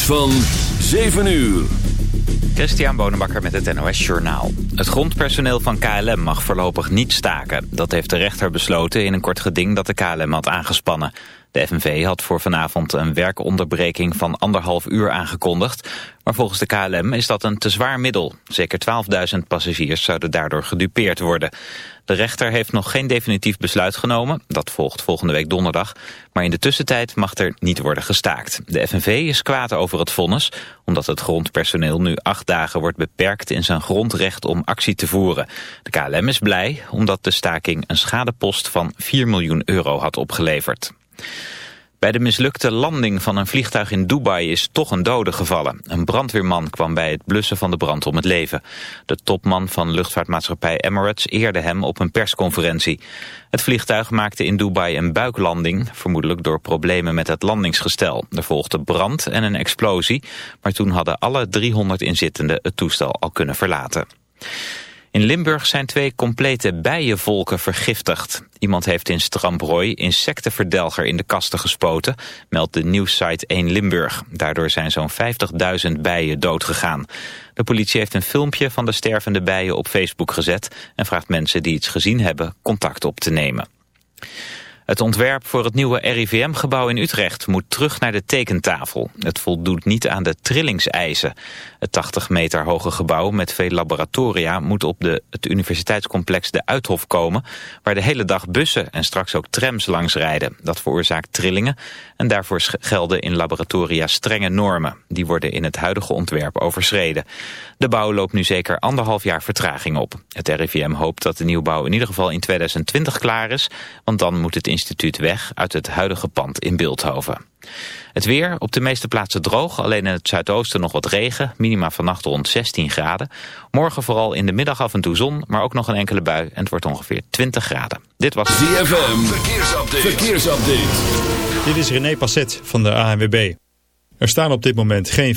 Van 7 uur. Christian Bonenbakker met het NOS Journaal. Het grondpersoneel van KLM mag voorlopig niet staken. Dat heeft de rechter besloten in een kort geding dat de KLM had aangespannen. De FNV had voor vanavond een werkonderbreking van anderhalf uur aangekondigd. Maar volgens de KLM is dat een te zwaar middel. Zeker 12.000 passagiers zouden daardoor gedupeerd worden. De rechter heeft nog geen definitief besluit genomen. Dat volgt volgende week donderdag. Maar in de tussentijd mag er niet worden gestaakt. De FNV is kwaad over het vonnis, omdat het grondpersoneel nu acht dagen wordt beperkt in zijn grondrecht om actie te voeren. De KLM is blij, omdat de staking een schadepost van 4 miljoen euro had opgeleverd. Bij de mislukte landing van een vliegtuig in Dubai is toch een dode gevallen. Een brandweerman kwam bij het blussen van de brand om het leven. De topman van luchtvaartmaatschappij Emirates eerde hem op een persconferentie. Het vliegtuig maakte in Dubai een buiklanding, vermoedelijk door problemen met het landingsgestel. Er volgde brand en een explosie, maar toen hadden alle 300 inzittenden het toestel al kunnen verlaten. In Limburg zijn twee complete bijenvolken vergiftigd. Iemand heeft in Strambrooy insectenverdelger in de kasten gespoten, meldt de nieuwssite 1 Limburg. Daardoor zijn zo'n 50.000 bijen doodgegaan. De politie heeft een filmpje van de stervende bijen op Facebook gezet en vraagt mensen die iets gezien hebben contact op te nemen. Het ontwerp voor het nieuwe RIVM-gebouw in Utrecht moet terug naar de tekentafel. Het voldoet niet aan de trillingseisen. Het 80 meter hoge gebouw met veel laboratoria moet op de, het universiteitscomplex De Uithof komen, waar de hele dag bussen en straks ook trams langs rijden. Dat veroorzaakt trillingen en daarvoor gelden in laboratoria strenge normen. Die worden in het huidige ontwerp overschreden. De bouw loopt nu zeker anderhalf jaar vertraging op. Het RIVM hoopt dat de nieuwbouw in ieder geval in 2020 klaar is, want dan moet het instituut weg uit het huidige pand in Beeldhoven. Het weer, op de meeste plaatsen droog, alleen in het zuidoosten nog wat regen, minima vannacht rond 16 graden. Morgen vooral in de middag af en toe zon, maar ook nog een enkele bui en het wordt ongeveer 20 graden. Dit was ZFM, verkeersupdate. verkeersupdate. Dit is René Passet van de ANWB. Er staan op dit moment geen...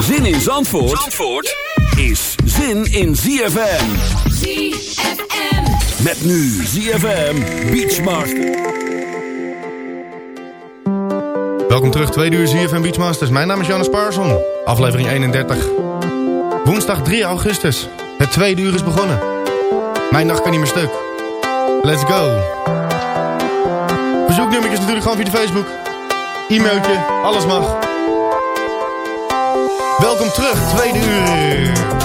Zin in Zandvoort, Zandvoort is zin in ZFM. ZFM. Met nu ZFM Beachmaster. Welkom terug, tweede uur ZFM Beachmasters. Mijn naam is Jonas Parson, aflevering 31. Woensdag 3 augustus. Het tweede uur is begonnen. Mijn nacht kan niet meer stuk. Let's go. Verzoeknummertjes natuurlijk gewoon via de Facebook. E-mailtje, alles mag. Welkom terug, tweede uur.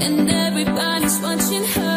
And everybody's watching her,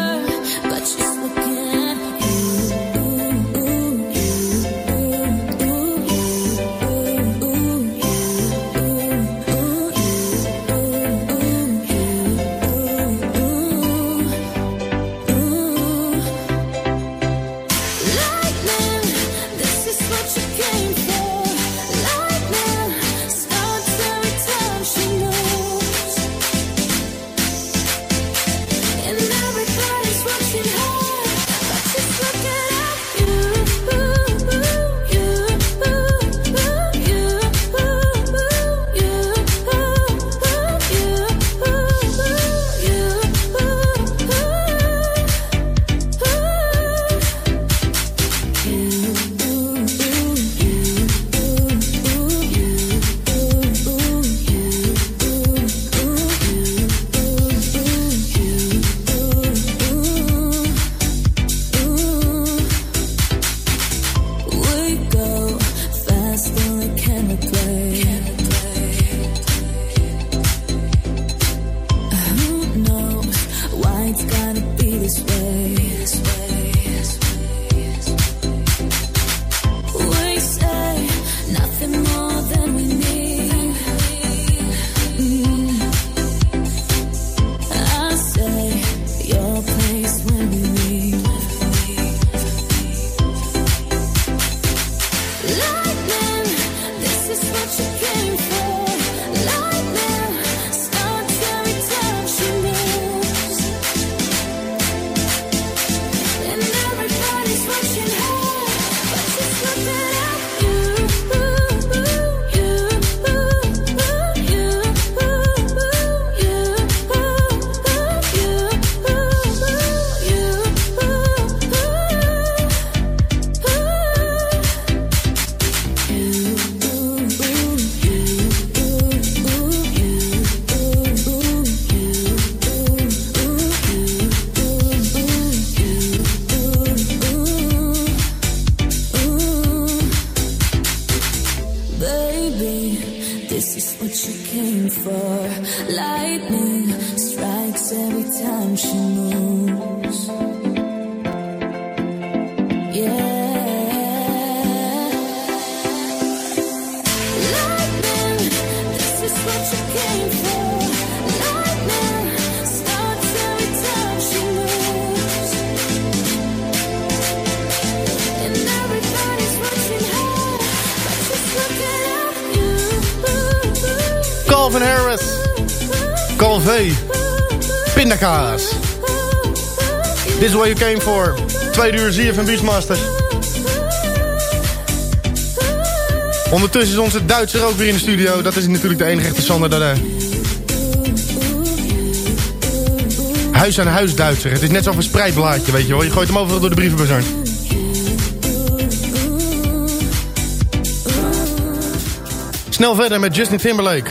This is what you came for. Tweede uur van Beachmasters. Ondertussen is onze Duitser ook weer in de studio. Dat is natuurlijk de enige echte Sander daar. Huis aan huis Duitser. Het is net zo'n verspreidblaadje, weet je wel. Je gooit hem overal door de brievenbus heen. Snel verder met Justin Timberlake.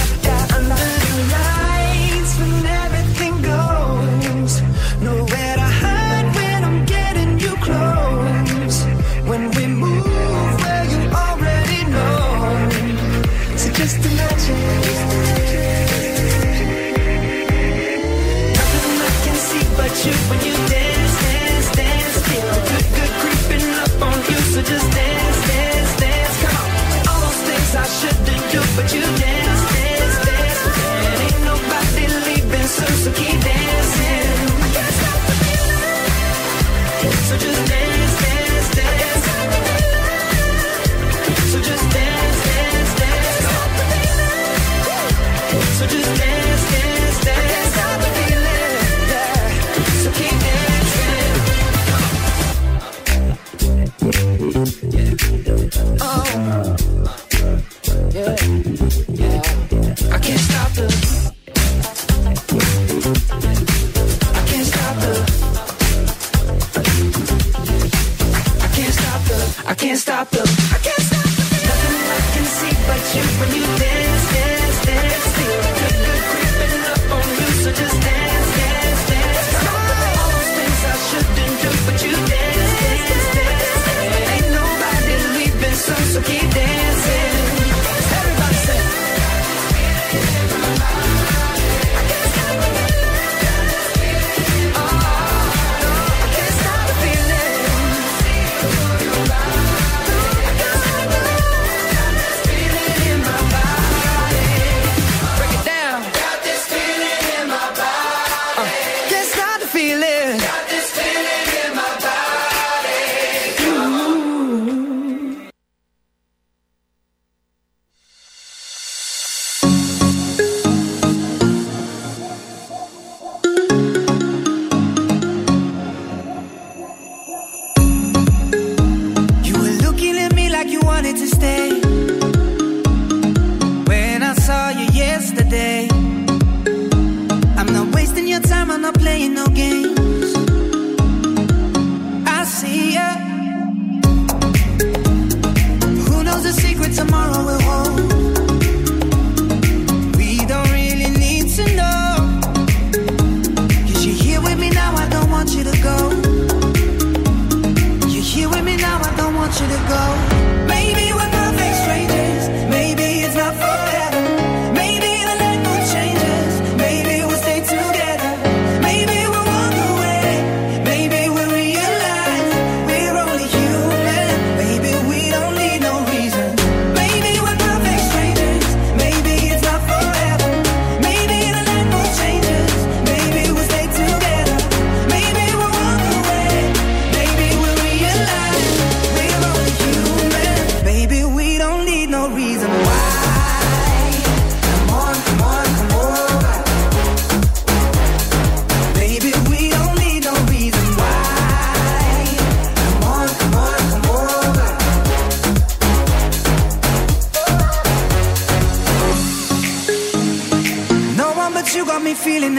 to stay. When I saw you yesterday, I'm not wasting your time, I'm not playing no game.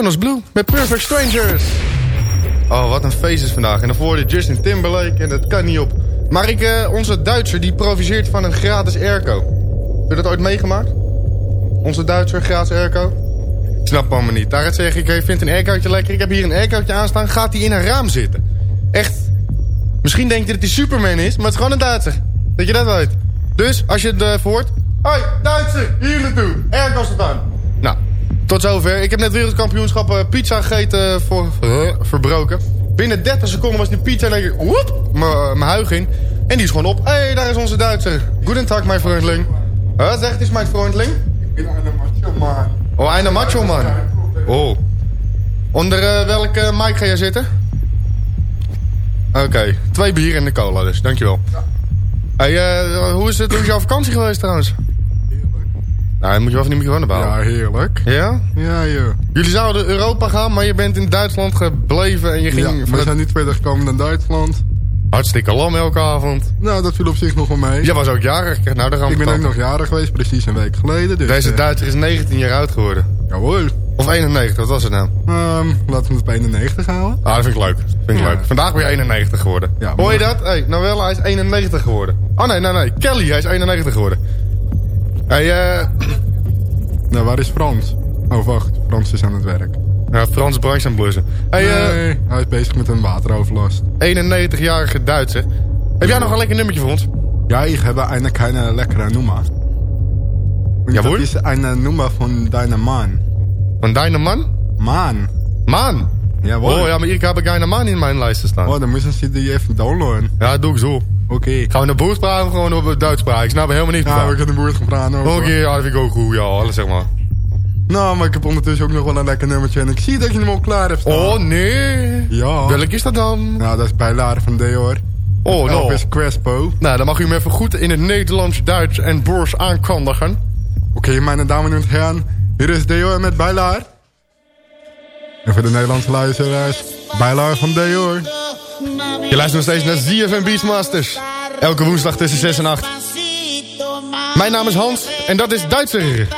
Jonas Blue met Perfect Strangers. Oh, wat een feest is vandaag. En daarvoor de Justin Timberlake en dat kan niet op. Maar ik, eh, onze Duitser die proviseert van een gratis airco. Heb je dat ooit meegemaakt? Onze Duitser gratis airco? Ik snap allemaal niet. Daar zeg ik, ik vind een aircootje lekker. Ik heb hier een aircootje aanstaan. Gaat hij in een raam zitten? Echt. Misschien denk je dat hij Superman is, maar het is gewoon een Duitser. Dat je dat weet. Dus, als je het uh, voort... Hoi, Duitser, hier naartoe. Airco staat aan. Tot zover. Ik heb net wereldkampioenschappen pizza gegeten voor, uh, verbroken. Binnen 30 seconden was die pizza en ik... Mijn huig in. En die is gewoon op. Hé, hey, daar is onze Duitser. Goedendag, mijn vriendling. Wat zegt is mijn vriendling? Ik ben een macho man. Oh, een macho man. Oh. Onder welke mic ga jij zitten? Oké, twee bier en de cola dus. Dankjewel. Ja. Hey, hoe, is het, hoe is jouw vakantie geweest trouwens? Nou, dan moet je wel van die microfoon bouwen. Ja, heerlijk. Ja? Ja, joh. Jullie zouden Europa gaan, maar je bent in Duitsland gebleven en je ging... Ja, we zijn niet verder gekomen dan Duitsland. Hartstikke lam elke avond. Nou, dat viel op zich nog wel mee. Jij was ook jarig. Nou, daar gaan we ik ben ook nog jarig geweest, precies een week geleden. Dus, Deze Duitser is 19 jaar oud geworden. Jawohl. Of 91, wat was het nou? Um, laten we het op 91 houden. Ah, dat vind ik leuk. Dat vind ik ja. leuk. Vandaag ben je 91 geworden. Ja, Hoor je dat? Hé, hey, Noelle, hij is 91 geworden. Oh nee, nee, nee. Kelly, hij is 91 geworden. Hey, eh... Nou, waar is Frans? Oh, wacht. Frans is aan het werk. Ja, Frans branche aan blussen. Hey, nee, uh... hij is bezig met een wateroverlast. 91-jarige Duitser. Heb jij nog een lekker nummertje voor ons? Ja, ik heb eigenlijk een lekkere nummer. Jawohl? Dat is een nummer van deine man. Van deine man? Man. Man? Jawohl. Oh ja, maar ik heb geen man in mijn lijst staan. Oh, dan moeten ze die even downloaden. Ja, doe ik zo. Oké. Okay. Gaan we naar boers praten of gewoon op Duits praten? Ik snap er helemaal niet Ja, we kunnen boers gaan praten. Oké, okay, ja, dat vind ik ook goed. Ja, alles zeg maar. Nou, maar ik heb ondertussen ook nog wel een lekker nummertje. En ik zie dat je hem al klaar hebt staan. Oh, nee. Ja. Welk is dat dan? Nou, dat is bijlader van Deor. Oh, nou. Elvis Crespo. Nou, dan mag u hem even goed in het Nederlands, Duits en Boers aankondigen. Oké, okay, mijn dames en heren. Hier is Deor met bijlaar. En voor de Nederlandse luisteraars, bijlaar van Deor. Je luistert nog steeds naar ZFM Beachmasters. Elke woensdag tussen 6 en 8. Mijn naam is Hans en dat is Duitser.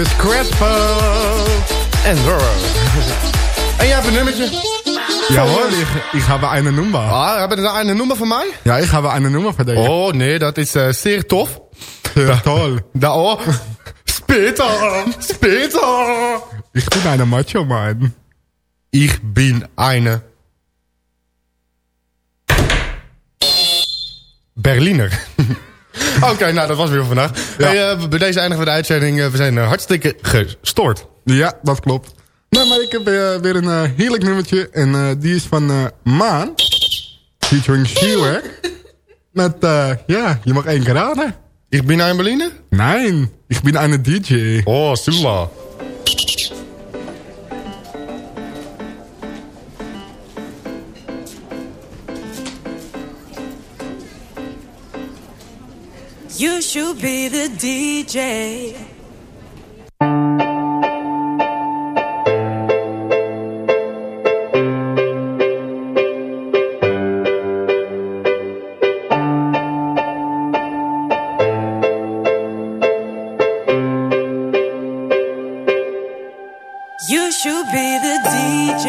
Elvis Crespo. En Zorro. en jij hebt een nummertje? Ja hoor, ik, ik een nummer. Ah, hebben we een nummer van mij? Ja, ik ga bij een nummer voor deze. Oh nee, dat is uh, zeer tof. Zeer tof. Da, oh, Peter, Peter. Ich bin eine Macho Man. Ich bin eine... Berliner. Oké, nou dat was weer voor vandaag. Hey, eh, bij deze eindigen we de uitzending. Eh, we zijn eh, hartstikke gestoord. Ja, dat klopt. Nou, maar ik heb weer een heerlijk nummertje. En die is van Maan. Featuring Shewer. Met, ja, je mag één keer raden. Ik ben een Berliner? Nee, ik ben een DJ. Oh, super. You should be the DJ. You should be the DJ.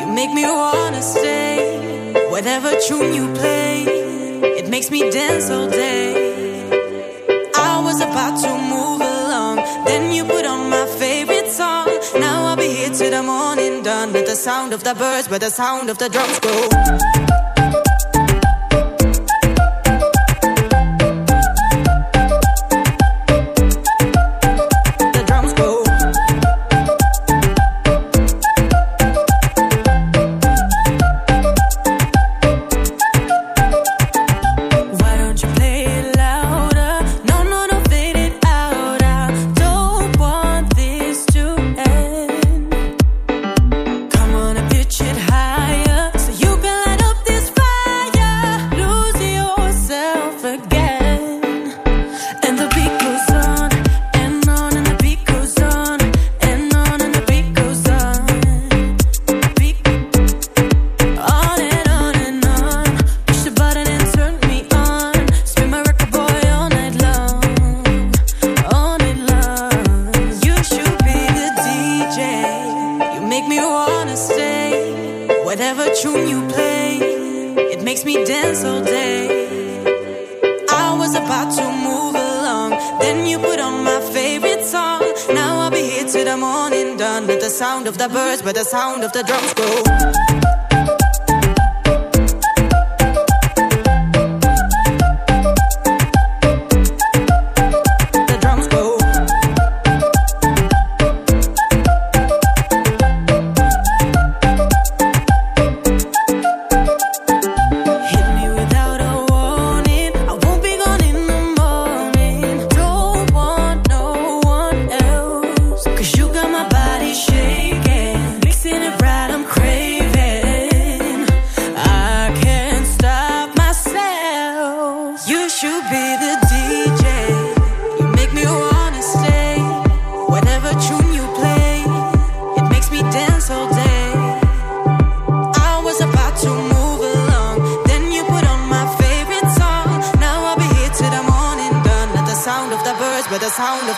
You make me wanna stay. Whatever tune you play, it makes me dance all day. Sound of the birds, where the sound of the drums go.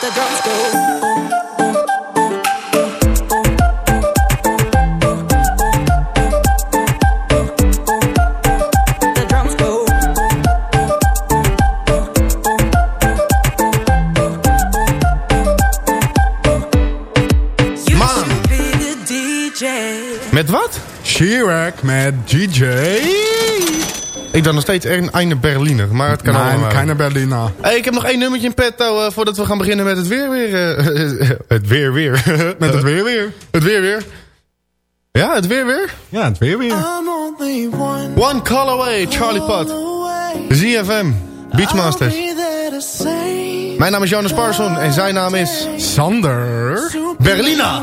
The sound of the drums go. Ik dan nog steeds een eine Berliner, maar het kan Nee, allemaal. keine Berliner. Hey, ik heb nog één nummertje in petto eh, voordat we gaan beginnen met het weer weer. eh, het weer weer. Met het weer weer. Het weer weer. Ja, het weer weer. Ja, het weer weer. I'm only one One call away, Charlie Pot. ZFM, Beachmasters. Mijn naam is Jonas Parson en zijn naam is... Sander. Berlina.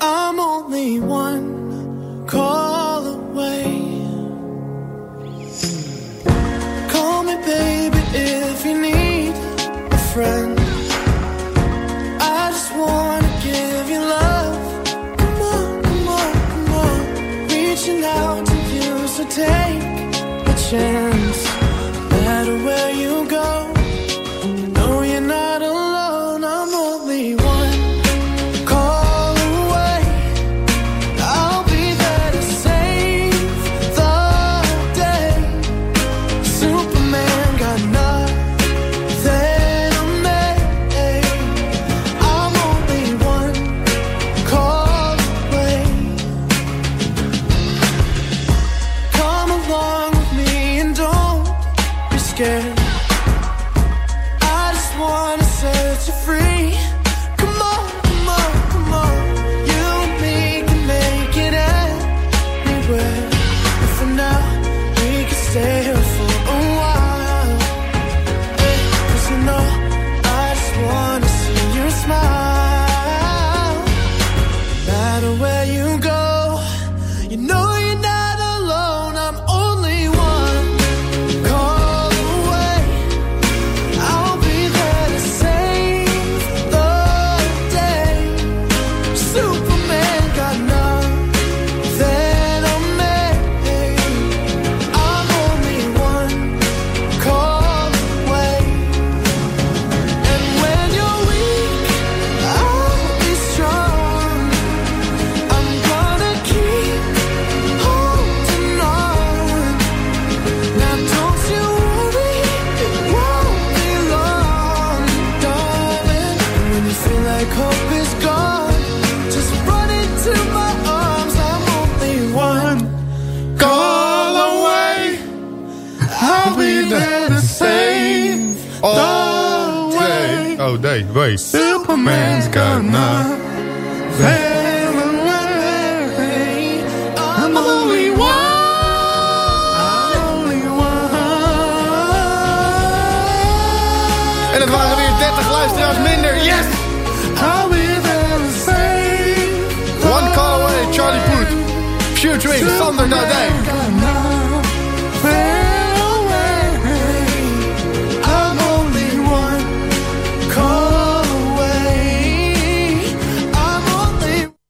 I'm only one call away. Call me baby if you need a friend. I just wanna give you love. Come on, come on, come on. Reaching out to you, so take a chance.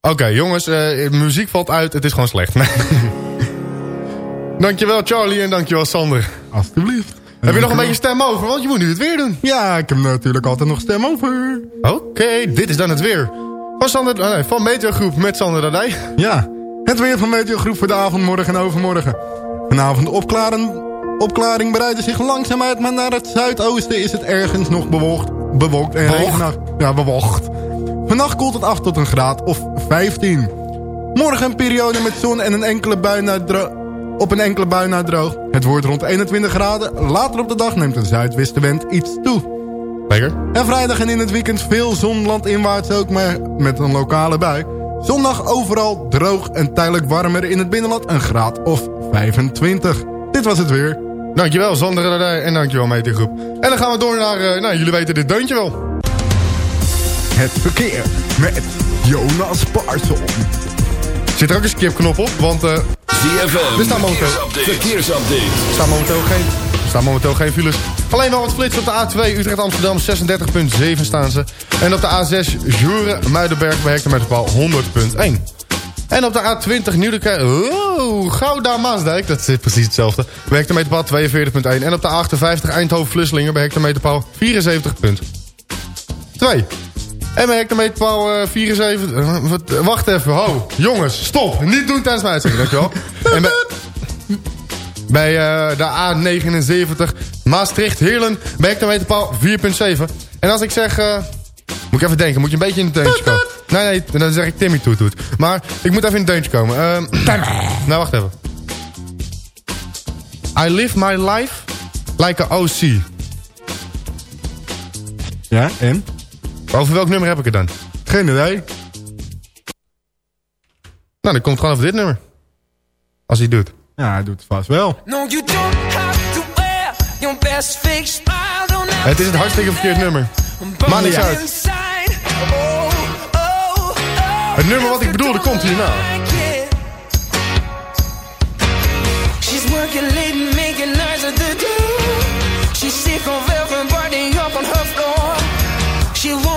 Oké, jongens, eh, muziek valt uit. Het is gewoon slecht. dankjewel Charlie en dankjewel Sander. Alsjeblieft. Heb je nog een beetje stem over? Want je moet nu het weer doen. Ja, ik heb natuurlijk altijd nog stem over. Oké, dit is dan het weer. Van, Sander, oh nee, van Meteogroep met Sander Dardij. Ja, het weer van Meteogroep voor de avond, morgen en overmorgen. Vanavond opklaren, opklaring bereidt zich langzaam uit, maar naar het zuidoosten is het ergens nog bewolkt, bewolkt en regenachtig. Ja, bewolkt. Vannacht koelt het af tot een graad of 15. Morgen een periode met zon en een enkele bui naar op een enkele bui naar droog. Het wordt rond 21 graden. Later op de dag neemt de zuidwestenwind iets toe. Lekker. En vrijdag en in het weekend veel zon landinwaarts ook, maar met een lokale bui. Zondag overal droog en tijdelijk warmer in het binnenland een graad of 25. Dit was het weer. Dankjewel Sander en dankjewel Meteogroep. En dan gaan we door naar, eh, nou jullie weten dit deuntje wel. Het verkeer met Jonas Parson. Zit er ook een skipknop op, want eh, ZFM, Er staan momenteel- verkeersupdate. verkeersupdate. er staan momenteel geen, er staan momenteel geen files. Alleen wel wat flits op de A2 Utrecht-Amsterdam 36.7 staan ze. En op de A6 Juren-Muidenberg bij hectometerpaal 100.1. En op de A20 Nieuwekerk... Oh, Gouda Maasdijk, dat is precies hetzelfde. Bij hectometerpaal 42.1. En op de A58 Eindhoven-Vlusselingen bij hectometerpaal 74.2. En bij hectometerpaal eh, 74... eh, wat- eh, wacht even, ho. Jongens, stop. Niet doen tijdens mijn uitzending, dankjewel. en bij, bij eh, de A79 Maastricht-Heerlen bij hectometerpaal 4.7. En als ik zeg... eh, moet ik even denken, moet je een beetje in het deuntje komen. Nee, nee, dan zeg ik Timmy toet toet. Maar ik moet even in het deuntje komen. Ehm, nou, wacht even. I live my life like a OC. Ja, en? Over welk nummer heb ik het dan? Geen idee. Nou, dan komt gewoon over dit nummer. Als hij het doet. Ja, hij doet het vast wel. No, you don't have to wear your best fake smile. Don't have Het is het hartstikke verkeerd nummer. Maakt niks uit. Het nummer wat ik bedoelde komt hierna. It. She's working late and making nights at the door. She's sick of everybody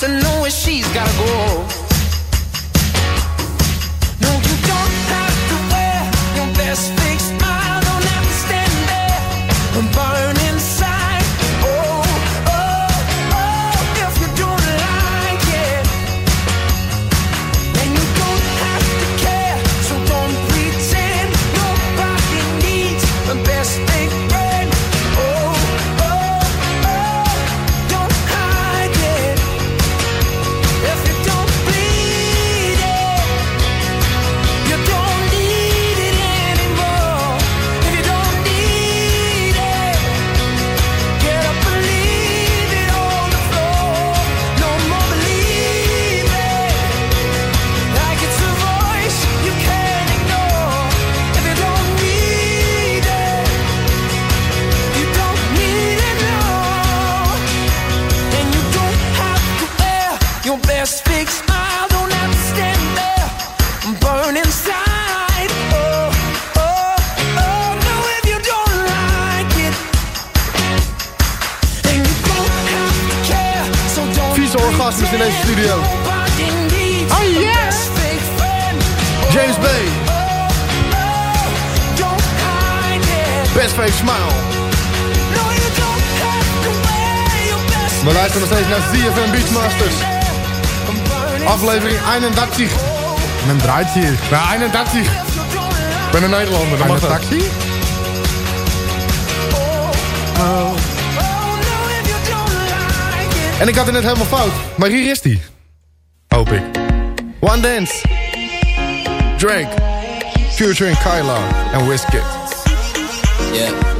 to know where she's gotta go. Draait hier. Ja, 31. Ik ben een Nederlander, mag dat. taxi? En ik had het net helemaal fout. Maar hier is hij. Hoop ik. One Dance. Drake. Future in Kyla. En Wizkid. Yeah.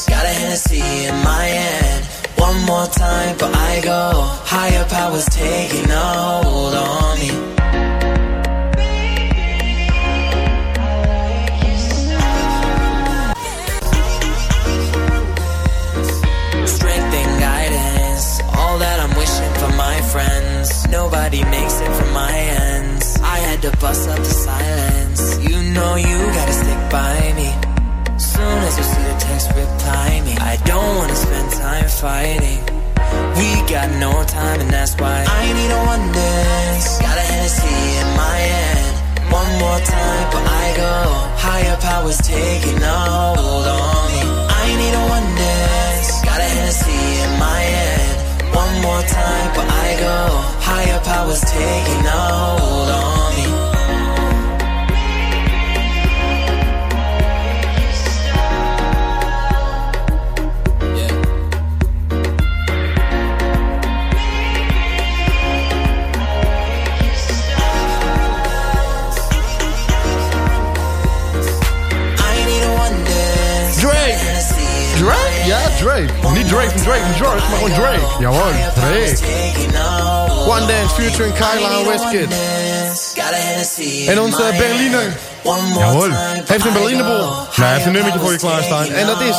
Hennessy in my hand. One more time, but I go. Higher powers taking a hold on me. Strength and guidance, all that I'm wishing for my friends. Nobody makes it from my ends. I had to bust up the silence. You know you reply me. I don't wanna spend time fighting. We got no time, and that's why I need a one dance. Got a Hennessy in my hand. One more time, but I go. Higher powers taking a hold on me. I need a one dance. Got a Hennessy in my hand. One more time, but I go. Higher powers taking a hold on Drake? Ja, Drake. Niet Drake van Drake en George, maar gewoon Drake. Jawel, Drake. One Dance featuring Kyla en Wizkid. En onze Berliner. Jawel. Heeft een Berlinerbol. Nou, hij heeft een nummertje voor je klaarstaan. En dat is...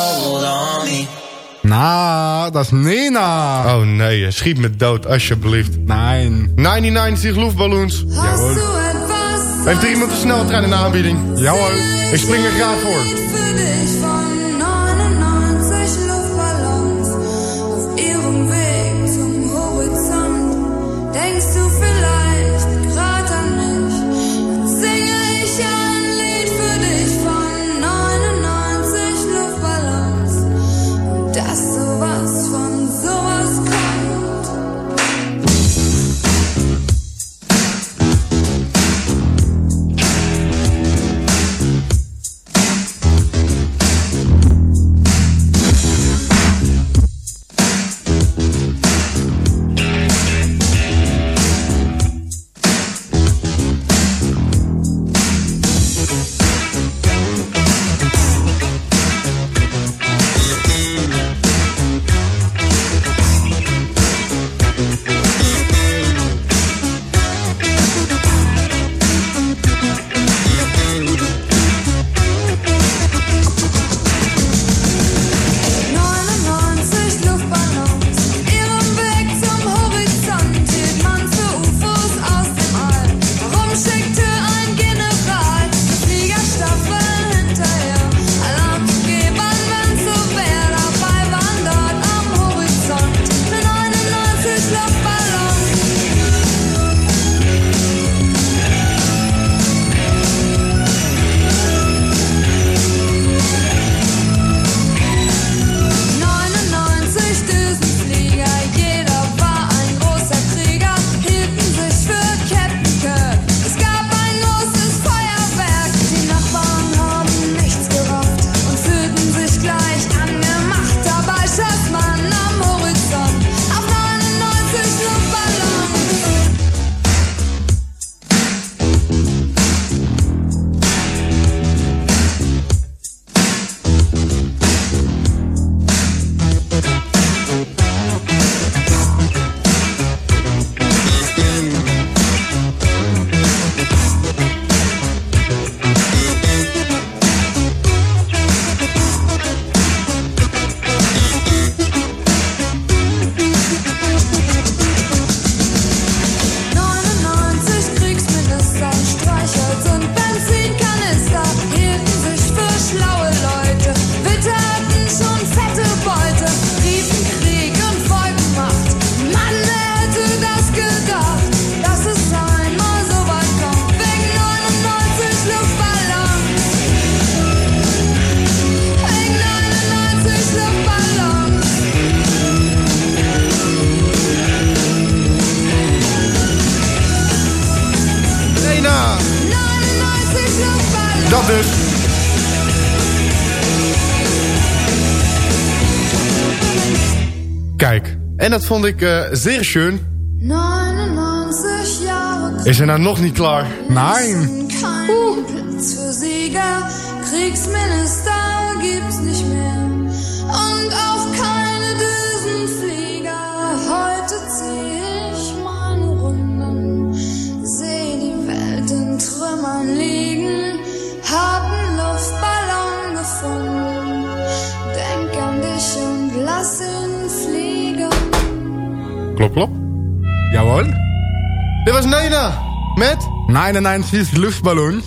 Nou, dat is Nina. Oh nee, schiet me dood, alsjeblieft. Nee. 99 zich. Jawel. Heeft er iemand een sneltrein in de aanbieding? Jawel. Ik spring er graag voor. Vond ik eh, zeer schön. 99 Jahre Is er nou nog niet klaar? Nein. Klop, klop. Jawohl. Dit was Nena. Met? 99 luchtballons.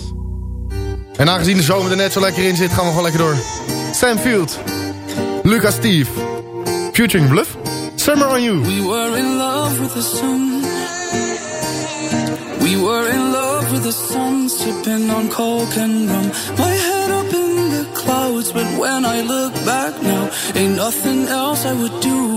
En aangezien de zomer er net zo lekker in zit, gaan we gewoon lekker door. Sam Field. Lucas Steve. Futuring Bluff. Summer on You. We were in love with the sun. We were in love with the sun, sipping on coke and rum. My head up in the clouds, but when I look back now, ain't nothing else I would do.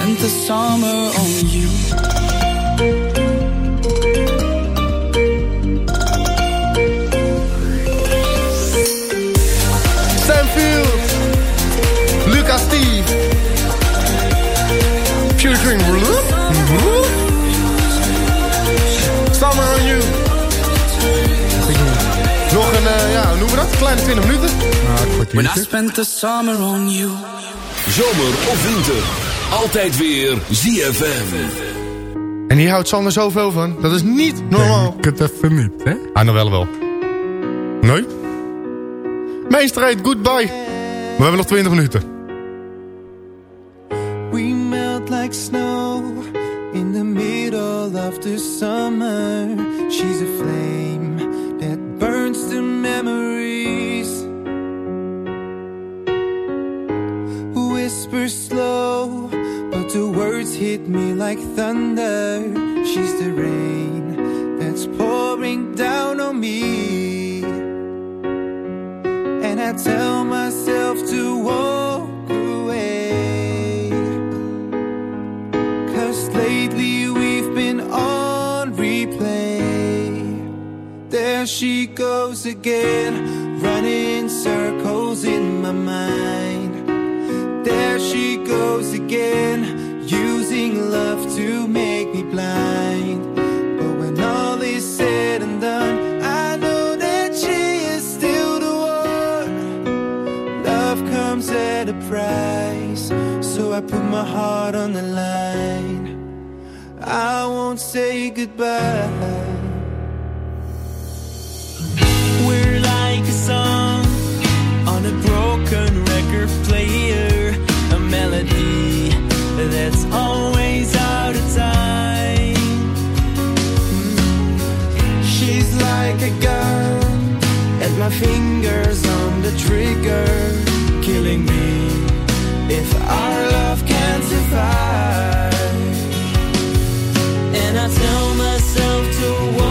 to spend the summer on you. Sam. Lucas Steve. Bluff. Summer on You. Nog een, eh, ja, hoe noemen we dat? Kleine 20 minuten. When I spent the summer on you. Zomer of winter. Altijd weer ZFM. En hier houdt Sander zoveel van. Dat is niet normaal. Ik het even niet, hè? Ah, nou wel wel. Nee? Main Street, goodbye. We hebben nog 20 minuten. There she goes again, running circles in my mind. There she goes again, using love to make me blind. But when all is said and done, I know that she is still the one. Love comes at a price, so I put my heart on the line. I won't say goodbye. record player, a melody that's always out of time. She's like a gun, and my fingers on the trigger, killing me if our love can survive. And I tell myself to walk.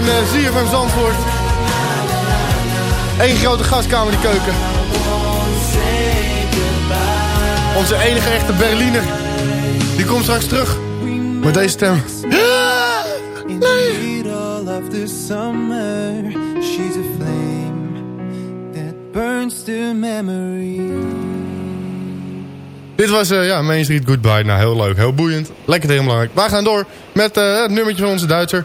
in eh, uh, ZFM Zandvoort. Eén grote gaskamer, die keuken. Onze enige echte Berliner. Die komt straks terug. Met deze stem. Dit was eh, ja, Main Street Goodbye. Nou, heel leuk, heel boeiend. Lekker, heel belangrijk. Wij gaan door met eh, het nummertje van onze Duitser.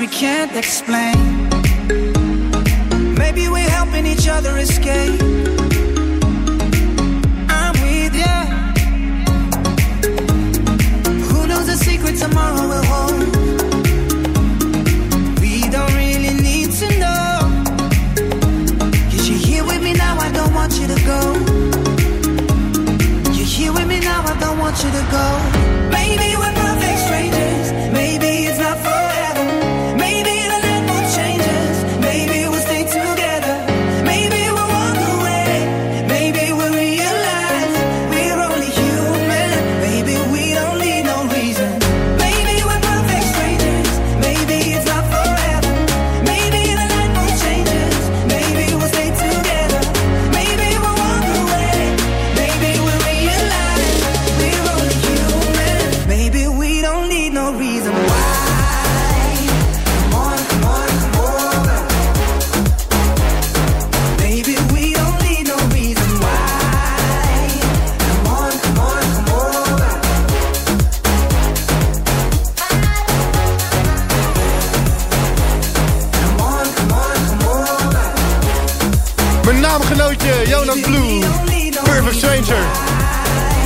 we can't explain.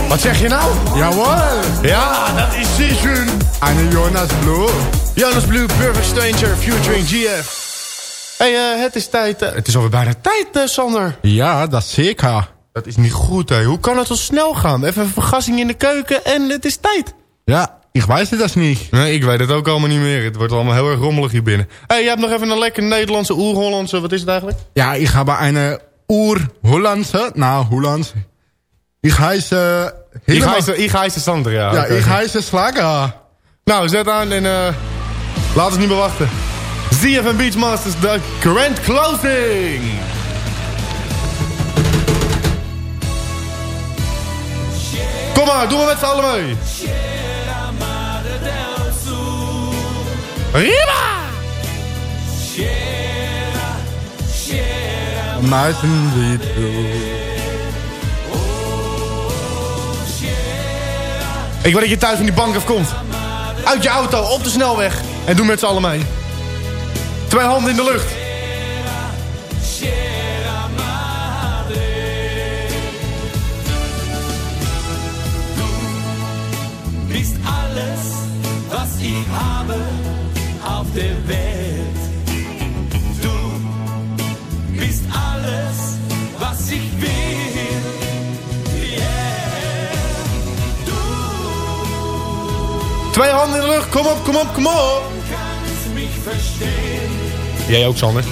Wat zeg je nou? Jawohl. Ja, dat is schön. Eine Jonas Blue. Jonas Blue, Perfect Stranger, featuring GF. hey, eh, het is tijd. eh, het is alweer bijna tijd, eh, Sander. Ja, dat zeker. Dat is niet goed, hè. Hoe kan het zo snel gaan? Even een vergassing in de keuken en het is tijd. Ja, ik weet het dat niet. Nee, ik weet het ook allemaal niet meer. Het wordt allemaal heel erg rommelig hier binnen. hey, je hebt nog even een lekker Nederlandse, oer-Hollandse... Wat is het eigenlijk? Ja, ik heb een Oer-Hollandse. Nou, Hollands. Ik heiße... Ik heiße, ik Sander, ja. Ja, oké. ik heiße Slager. Nou, zet aan en eh laat ons niet meer wachten. ZFM Beachmasters, de grand closing. Kom maar, doen we met z'n allen mee. Riba! Meisten wie Ik wil dat je thuis van die bank afkomt. Uit je auto, op de snelweg. En doe met z'n allen mee. Twee handen in de lucht. bist alles, was ich habe auf der Welt. Du bist alles, was ich will. Twee handen in de lucht, kom op, kom op, kom op. Jij ook, Sander.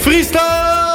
Freestyle!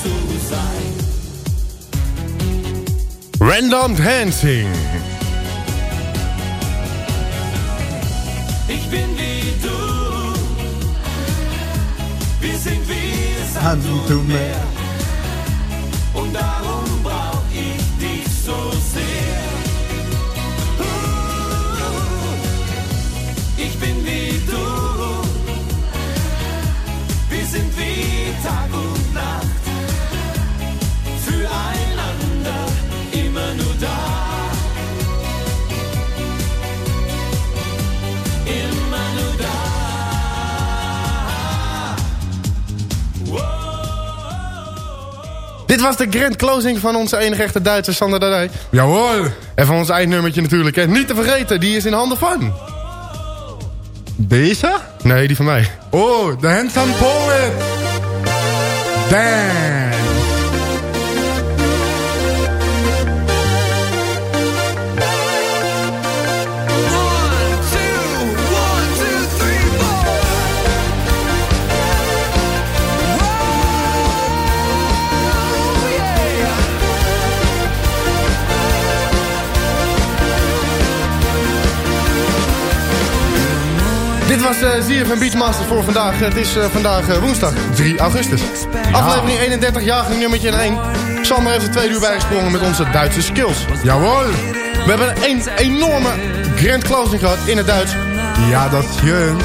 Zu sein. Random Dancing. Ich bin wie du. Wir sind wie Sand und Meer. Was de grand closing van onze enige echte Duitser Sander Dardij. Jawohl. En van ons eindnummertje natuurlijk. En niet te vergeten, die is in handen van. Deze? Nee, die van mij. Oh, de Handsome Poet. Dance. Dit was uh, ZFM Beachmasters voor vandaag. Het is eh, vandaag eh, woensdag 3 augustus. Aflevering 31, jaargang nummertje 1. Sander heeft er twee uur bijgesprongen met onze Duitse skills. Jawohl. We hebben een enorme grand closing gehad in het Duits. Ja, dat is schön.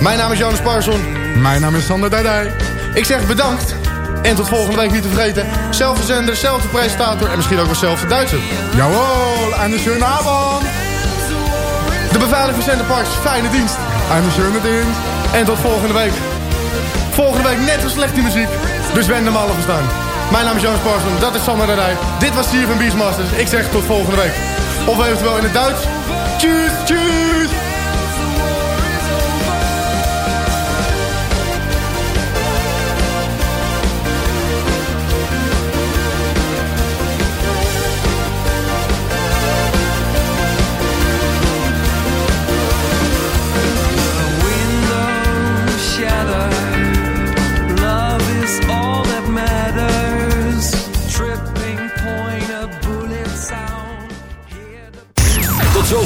Mijn naam is Jonas Parson. Mijn naam is Sander Dardij. Ik zeg bedankt. En tot volgende week niet te vergeten. Zelfde zender, zelfde presentator en misschien ook wel zelfde Duitser. Jawohl, eine schöne Abend. De beveiliging van Centerparks, fijne dienst. Eine schöne dienst. En tot volgende week. Volgende week net zo slecht die muziek. Dus wend hem alle verstaan. Mijn naam is Jonas Parson, dat is Sander Dardij. Dit was Sier van Beastmasters. Ik zeg tot volgende week. Of eventueel in het Duits. Tjus, tjus.